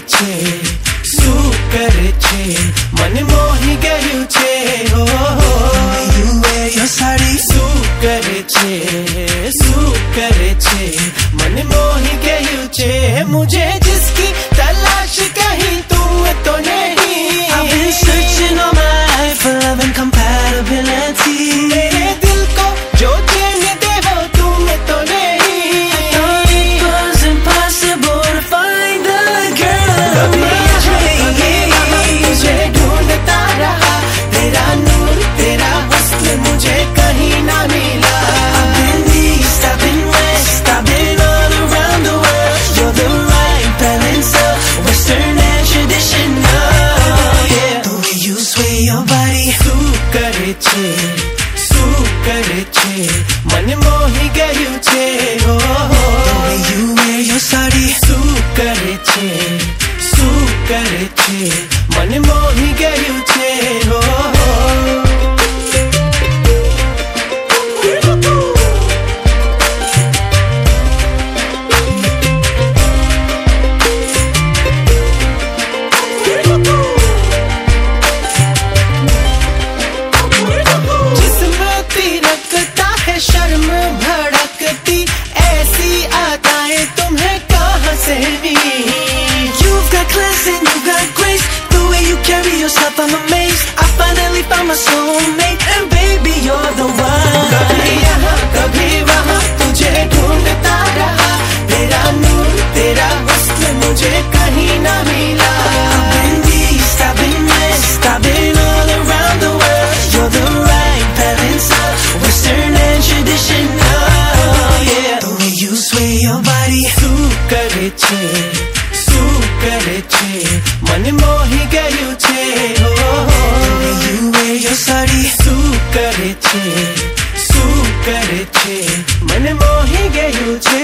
છે શું કરે છે? મને મોહી ગયું છે ઓ યુ એ સાડી. શું કરે છે? छेरो युए यो छे सुकर my soulmate And baby, you're the one. I've been east, I've been west I've been all around the world. You're the right balance of Western and traditional. Oh, the way you sway your body super rich, super rich. શું કરે છે? મને મોહી ગયું છે.